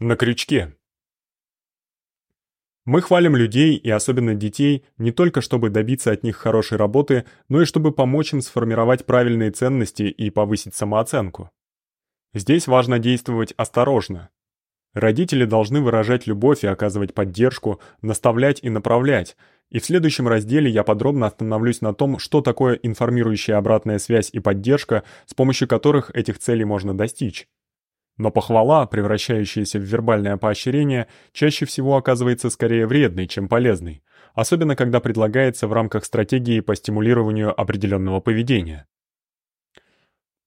На крючке. Мы хвалим людей и особенно детей не только чтобы добиться от них хорошей работы, но и чтобы помочь им сформировать правильные ценности и повысить самооценку. Здесь важно действовать осторожно. Родители должны выражать любовь и оказывать поддержку, наставлять и направлять. И в следующем разделе я подробно остановлюсь на том, что такое информирующая обратная связь и поддержка, с помощью которых этих целей можно достичь. Но похвала, превращающаяся в вербальное поощрение, чаще всего оказывается скорее вредной, чем полезной, особенно когда предлагается в рамках стратегии по стимулированию определенного поведения.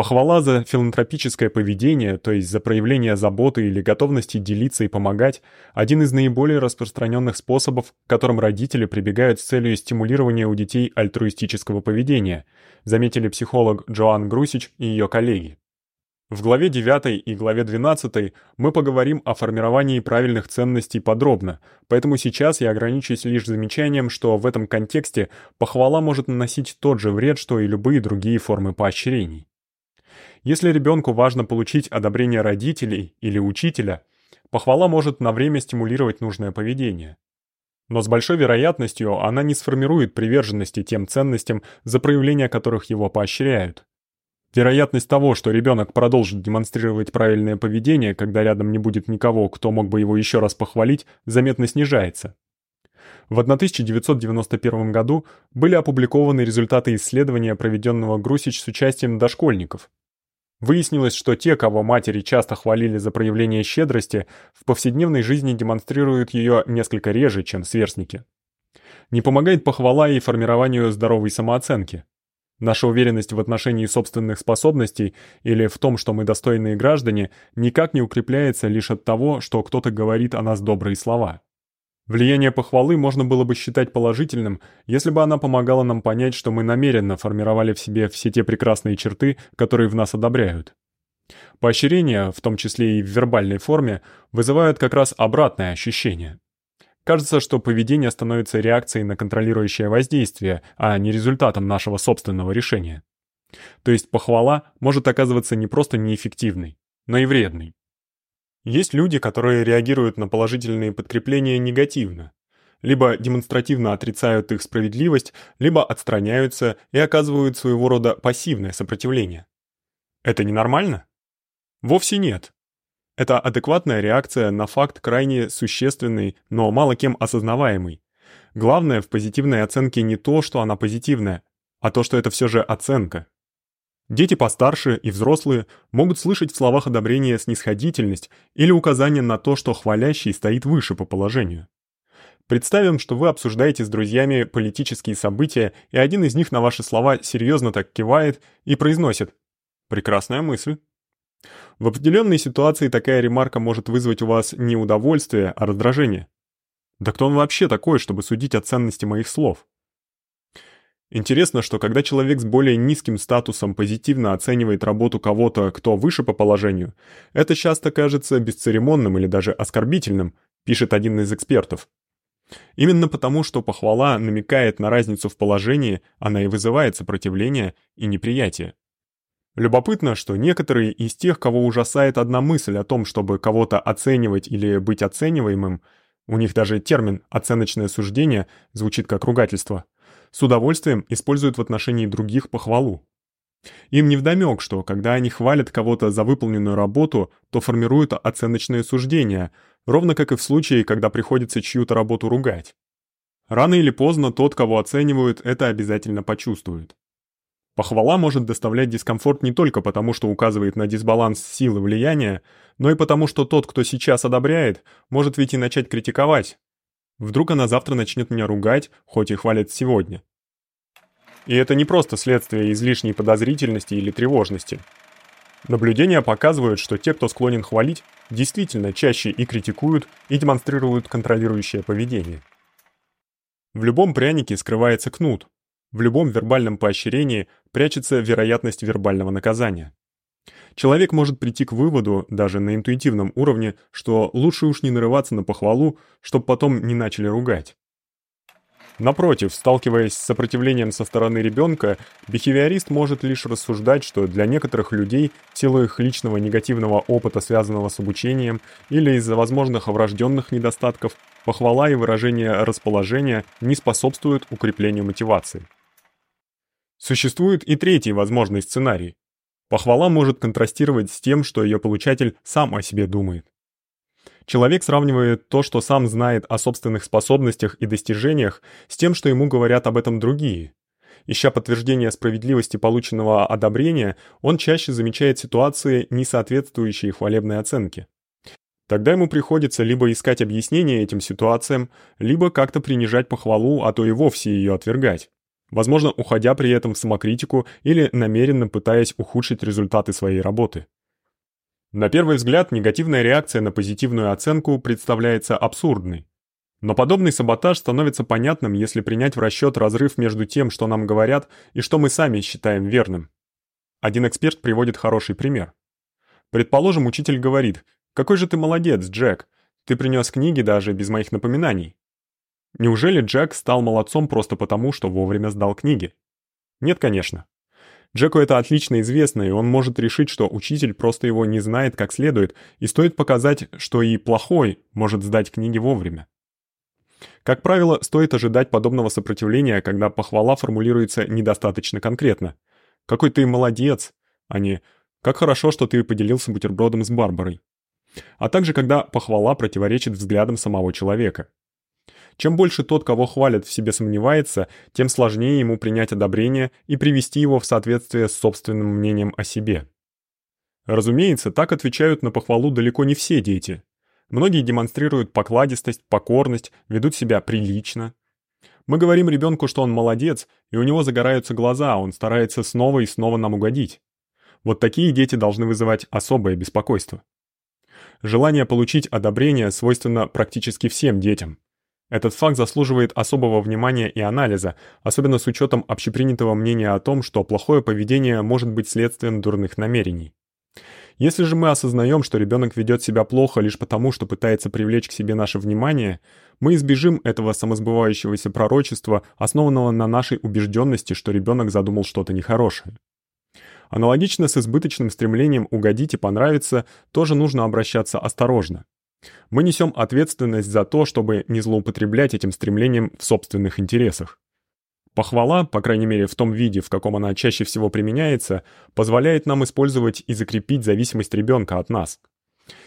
Похвала за филантропическое поведение, то есть за проявление заботы или готовности делиться и помогать, один из наиболее распространенных способов, к которым родители прибегают с целью стимулирования у детей альтруистического поведения, заметили психолог Джоан Грусич и ее коллеги. В главе 9 и главе 12 мы поговорим о формировании правильных ценностей подробно, поэтому сейчас я ограничусь лишь замечанием, что в этом контексте похвала может наносить тот же вред, что и любые другие формы поощрений. Если ребенку важно получить одобрение родителей или учителя, похвала может на время стимулировать нужное поведение. Но с большой вероятностью она не сформирует приверженности тем ценностям, за проявление которых его поощряют. Вероятность того, что ребенок продолжит демонстрировать правильное поведение, когда рядом не будет никого, кто мог бы его еще раз похвалить, заметно снижается. В 1991 году были опубликованы результаты исследования, проведенного Грусич с участием дошкольников. Выяснилось, что те, кого матери часто хвалили за проявление щедрости, в повседневной жизни демонстрируют ее несколько реже, чем сверстники. Не помогает похвала и формированию здоровой самооценки. Наша уверенность в отношении собственных способностей или в том, что мы достойные граждане, никак не укрепляется лишь от того, что кто-то говорит о нас добрые слова. Влияние похвалы можно было бы считать положительным, если бы она помогала нам понять, что мы намеренно формировали в себе все те прекрасные черты, которые в нас одобряют. Поощрения, в том числе и в вербальной форме, вызывают как раз обратное ощущение. Кажется, что поведение становится реакцией на контролирующее воздействие, а не результатом нашего собственного решения. То есть похвала может оказываться не просто неэффективной, но и вредной. Есть люди, которые реагируют на положительные подкрепления негативно. Либо демонстративно отрицают их справедливость, либо отстраняются и оказывают своего рода пассивное сопротивление. Это ненормально? Вовсе нет. Это адекватная реакция на факт крайне существенный, но мало кем осознаваемый. Главное в позитивной оценке не то, что она позитивная, а то, что это все же оценка. Дети постарше и взрослые могут слышать в словах одобрения снисходительность или указание на то, что хвалящий стоит выше по положению. Представим, что вы обсуждаете с друзьями политические события, и один из них на ваши слова серьезно так кивает и произносит «Прекрасная мысль». В определенной ситуации такая ремарка может вызвать у вас не удовольствие, а раздражение. Да кто он вообще такой, чтобы судить о ценности моих слов? Интересно, что когда человек с более низким статусом позитивно оценивает работу кого-то, кто выше по положению, это часто кажется бесцеремонным или даже оскорбительным, пишет один из экспертов. Именно потому, что похвала намекает на разницу в положении, она и вызывает сопротивление и неприятие. Любопытно, что некоторые из тех, кого ужасает одна мысль о том, чтобы кого-то оценивать или быть оцениваемым, у них даже термин «оценочное суждение» звучит как ругательство, с удовольствием используют в отношении других похвалу. Им невдомёк, что когда они хвалят кого-то за выполненную работу, то формируют оценочное суждение, ровно как и в случае, когда приходится чью-то работу ругать. Рано или поздно тот, кого оценивают, это обязательно почувствует. Похвала может доставлять дискомфорт не только потому, что указывает на дисбаланс сил и влияния, но и потому, что тот, кто сейчас одобряет, может ведь и начать критиковать. Вдруг она завтра начнет меня ругать, хоть и хвалит сегодня. И это не просто следствие излишней подозрительности или тревожности. Наблюдения показывают, что те, кто склонен хвалить, действительно чаще и критикуют, и демонстрируют контролирующее поведение. В любом прянике скрывается кнут, в любом вербальном поощрении прячется вероятность вербального наказания. Человек может прийти к выводу, даже на интуитивном уровне, что лучше уж не нарываться на похвалу, чтобы потом не начали ругать. Напротив, сталкиваясь с сопротивлением со стороны ребенка, бихевиорист может лишь рассуждать, что для некоторых людей в силу их личного негативного опыта, связанного с обучением, или из-за возможных врожденных недостатков, похвала и выражение расположения не способствуют укреплению мотивации. Существует и третий возможный сценарий. Похвала может контрастировать с тем, что ее получатель сам о себе думает. Человек сравнивает то, что сам знает о собственных способностях и достижениях, с тем, что ему говорят об этом другие. Ища подтверждения справедливости полученного одобрения, он чаще замечает ситуации, не соответствующие хвалебной оценке. Тогда ему приходится либо искать объяснение этим ситуациям, либо как-то принижать похвалу, а то и вовсе ее отвергать. Возможно, уходя при этом в самокритику или намеренно пытаясь ухудшить результаты своей работы. На первый взгляд, негативная реакция на позитивную оценку представляется абсурдной. Но подобный саботаж становится понятным, если принять в расчёт разрыв между тем, что нам говорят, и что мы сами считаем верным. Один эксперт приводит хороший пример. Предположим, учитель говорит: "Какой же ты молодец, Джек. Ты принёс книги даже без моих напоминаний". Неужели Джек стал молодцом просто потому, что вовремя сдал книги? Нет, конечно. Джеку это отлично известно, и он может решить, что учитель просто его не знает как следует, и стоит показать, что и плохой может сдать книги вовремя. Как правило, стоит ожидать подобного сопротивления, когда похвала формулируется недостаточно конкретно. Какой ты молодец, а не как хорошо, что ты поделился бутербродом с Барбарой. А также когда похвала противоречит взглядам самого человека. Чем больше тот, кого хвалят, в себе сомневается, тем сложнее ему принять одобрение и привести его в соответствие с собственным мнением о себе. Разумеется, так отвечают на похвалу далеко не все дети. Многие демонстрируют покладистость, покорность, ведут себя прилично. Мы говорим ребенку, что он молодец, и у него загораются глаза, он старается снова и снова нам угодить. Вот такие дети должны вызывать особое беспокойство. Желание получить одобрение свойственно практически всем детям. Этот факт заслуживает особого внимания и анализа, особенно с учётом общепринятого мнения о том, что плохое поведение может быть следствием дурных намерений. Если же мы осознаём, что ребёнок ведёт себя плохо лишь потому, что пытается привлечь к себе наше внимание, мы избежим этого самосбывающегося пророчества, основанного на нашей убеждённости, что ребёнок задумал что-то нехорошее. Аналогично с избыточным стремлением угодить и понравиться, тоже нужно обращаться осторожно. Мы несём ответственность за то, чтобы не злоупотреблять этим стремлением в собственных интересах. Похвала, по крайней мере, в том виде, в каком она чаще всего применяется, позволяет нам использовать и закрепить зависимость ребёнка от нас.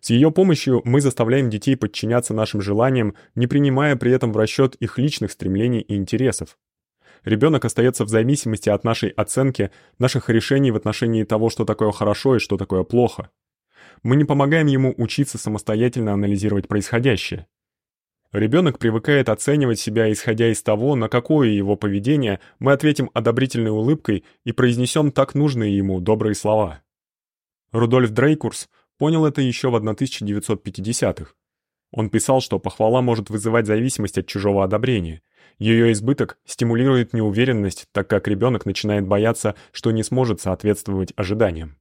С её помощью мы заставляем детей подчиняться нашим желаниям, не принимая при этом в расчёт их личных стремлений и интересов. Ребёнок остаётся в зависимости от нашей оценки, наших решений в отношении того, что такое хорошо и что такое плохо мы не помогаем ему учиться самостоятельно анализировать происходящее. Ребёнок привыкает оценивать себя исходя из того, на какое его поведение мы ответим одобрительной улыбкой и произнесём так нужные ему добрые слова. Рудольф Дрейкурс понял это ещё в 1950-х. Он писал, что похвала может вызывать зависимость от чужого одобрения. Её избыток стимулирует неуверенность, так как ребёнок начинает бояться, что не сможет соответствовать ожиданиям.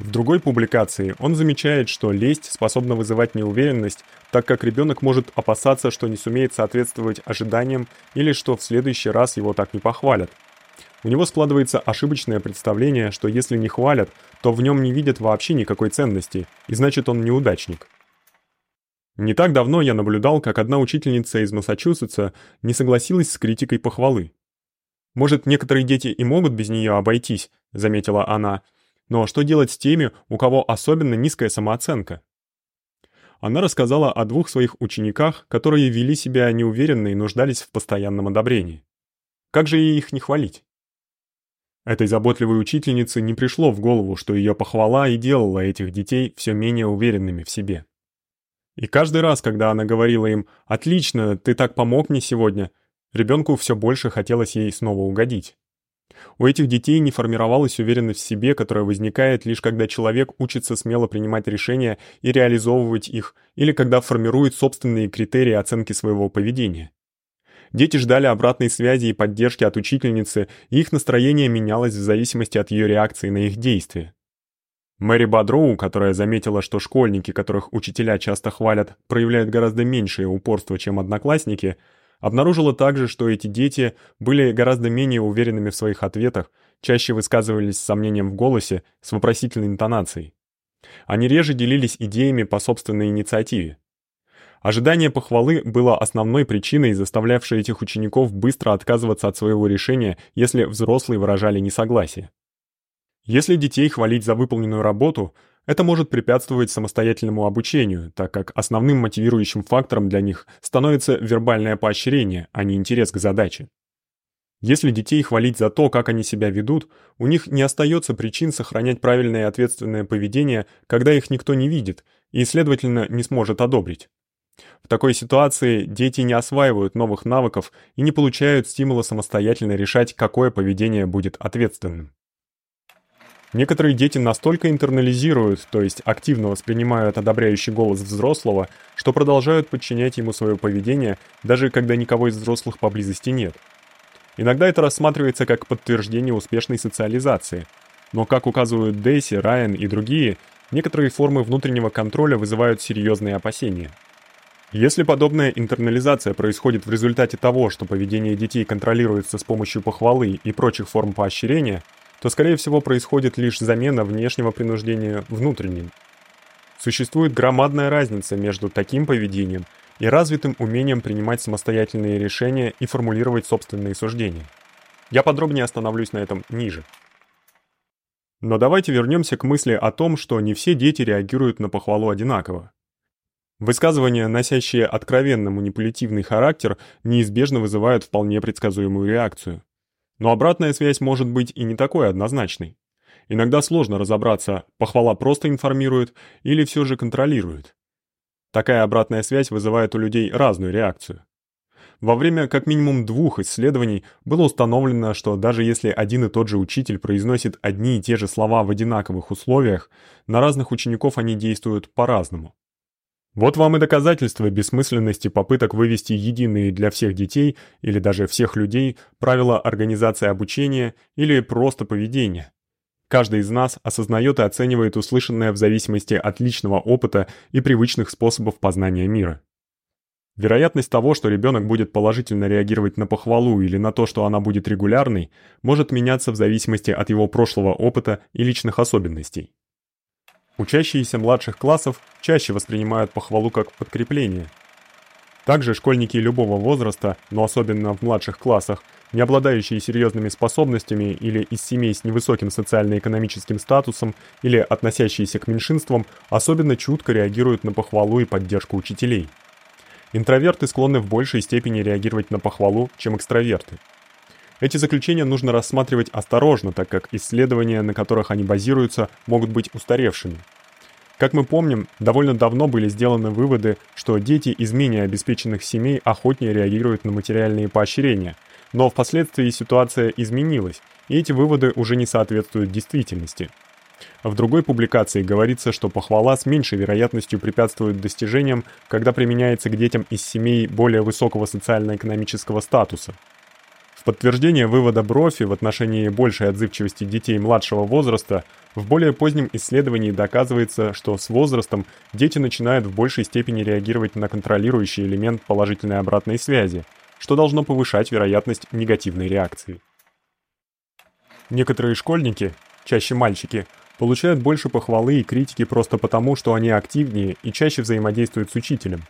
В другой публикации он замечает, что лесть способна вызывать неуверенность, так как ребёнок может опасаться, что не сумеет соответствовать ожиданиям или что в следующий раз его так не похвалят. У него складывается ошибочное представление, что если не хвалят, то в нём не видят вообще никакой ценности, и значит он неудачник. Не так давно я наблюдал, как одна учительница из Массачусетса не согласилась с критикой похвалы. Может, некоторые дети и могут без неё обойтись, заметила она. Но что делать с теми, у кого особенно низкая самооценка? Она рассказала о двух своих учениках, которые вели себя неуверенно и нуждались в постоянном одобрении. Как же ей их не хвалить? Этой заботливой учительнице не пришло в голову, что её похвала и делала этих детей всё менее уверенными в себе. И каждый раз, когда она говорила им: "Отлично, ты так помог мне сегодня", ребёнку всё больше хотелось ей снова угодить. У этих детей не формировалась уверенность в себе, которая возникает лишь когда человек учится смело принимать решения и реализовывать их, или когда формирует собственные критерии оценки своего поведения. Дети ждали обратной связи и поддержки от учительницы, и их настроение менялось в зависимости от её реакции на их действия. Мэри Бадроу, которая заметила, что школьники, которых учителя часто хвалят, проявляют гораздо меньшее упорство, чем одноклассники, Обнаружила также, что эти дети были гораздо менее уверенными в своих ответах, чаще высказывались с сомнением в голосе, с вопросительной интонацией. Они реже делились идеями по собственной инициативе. Ожидание похвалы было основной причиной, заставлявшей этих учеников быстро отказываться от своего решения, если взрослые выражали несогласие. Если детей хвалить за выполненную работу, это может препятствовать самостоятельному обучению, так как основным мотивирующим фактором для них становится вербальное поощрение, а не интерес к задаче. Если детей хвалить за то, как они себя ведут, у них не остается причин сохранять правильное и ответственное поведение, когда их никто не видит и, следовательно, не сможет одобрить. В такой ситуации дети не осваивают новых навыков и не получают стимула самостоятельно решать, какое поведение будет ответственным. Некоторые дети настолько интернализируют, то есть активно воспринимают одобряющий голос взрослого, что продолжают подчинять ему свое поведение, даже когда никого из взрослых поблизости нет. Иногда это рассматривается как подтверждение успешной социализации. Но, как указывают Дейси, Райан и другие, некоторые формы внутреннего контроля вызывают серьезные опасения. Если подобная интернализация происходит в результате того, что поведение детей контролируется с помощью похвалы и прочих форм поощрения, то скорее всего происходит лишь замена внешнего принуждения внутренним. Существует громадная разница между таким поведением и развитым умением принимать самостоятельные решения и формулировать собственные суждения. Я подробнее остановлюсь на этом ниже. Но давайте вернемся к мысли о том, что не все дети реагируют на похвалу одинаково. Высказывания, носящие откровенно манипулятивный характер, неизбежно вызывают вполне предсказуемую реакцию. Но обратная связь может быть и не такой однозначной. Иногда сложно разобраться, похвала просто информирует или все же контролирует. Такая обратная связь вызывает у людей разную реакцию. Во время как минимум двух исследований было установлено, что даже если один и тот же учитель произносит одни и те же слова в одинаковых условиях, на разных учеников они действуют по-разному. Вот вам и доказательство бессмысленности попыток вывести единые для всех детей или даже всех людей правила организации обучения или просто поведения. Каждый из нас осознает и оценивает услышанное в зависимости от личного опыта и привычных способов познания мира. Вероятность того, что ребенок будет положительно реагировать на похвалу или на то, что она будет регулярной, может меняться в зависимости от его прошлого опыта и личных особенностей. Учащиеся младших классов чаще воспринимают похвалу как подкрепление. Также школьники любого возраста, но особенно в младших классах, не обладающие серьезными способностями или из семей с невысоким социально-экономическим статусом или относящиеся к меньшинствам, особенно чутко реагируют на похвалу и поддержку учителей. Интроверты склонны в большей степени реагировать на похвалу, чем экстраверты. Эти заключения нужно рассматривать осторожно, так как исследования, на которых они базируются, могут быть устаревшими. Как мы помним, довольно давно были сделаны выводы, что дети из менее обеспеченных семей охотнее реагируют на материальные поощрения, но впоследствии ситуация изменилась, и эти выводы уже не соответствуют действительности. В другой публикации говорится, что похвала с меньшей вероятностью препятствует достижениям, когда применяется к детям из семей более высокого социально-экономического статуса. В подтверждение вывода Брофи в отношении большей отзывчивости детей младшего возраста, в более позднем исследовании доказывается, что с возрастом дети начинают в большей степени реагировать на контролирующий элемент положительной обратной связи, что должно повышать вероятность негативной реакции. Некоторые школьники, чаще мальчики, получают больше похвалы и критики просто потому, что они активнее и чаще взаимодействуют с учителем.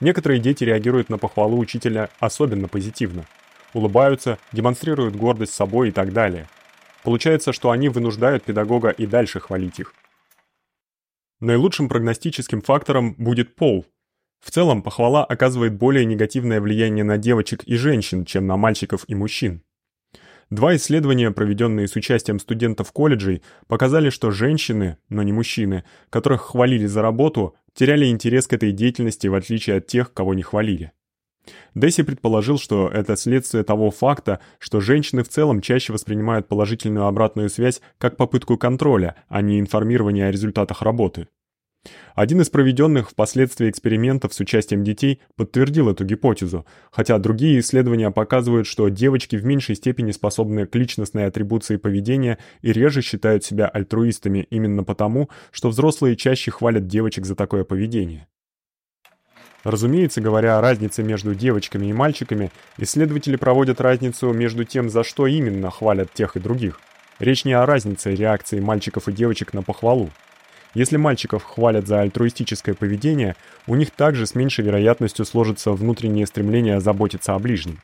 Некоторые дети реагируют на похвалу учителя особенно позитивно улыбаются, демонстрируют гордость собой и так далее. Получается, что они вынуждают педагога и дальше хвалить их. Наилучшим прогностическим фактором будет пол. В целом, похвала оказывает более негативное влияние на девочек и женщин, чем на мальчиков и мужчин. Два исследования, проведенные с участием студентов колледжей, показали, что женщины, но не мужчины, которых хвалили за работу, теряли интерес к этой деятельности в отличие от тех, кого не хвалили. Десси предположил, что это следствие того факта, что женщины в целом чаще воспринимают положительную обратную связь как попытку контроля, а не информирования о результатах работы. Один из проведенных впоследствии экспериментов с участием детей подтвердил эту гипотезу, хотя другие исследования показывают, что девочки в меньшей степени способны к личностной атрибуции поведения и реже считают себя альтруистами именно потому, что взрослые чаще хвалят девочек за такое поведение. Разумеется, говоря о разнице между девочками и мальчиками, исследователи проводят разницу между тем, за что именно хвалят тех и других. Речь не о разнице реакции мальчиков и девочек на похвалу. Если мальчиков хвалят за альтруистическое поведение, у них также с меньшей вероятностью сложится внутреннее стремление заботиться о ближнем.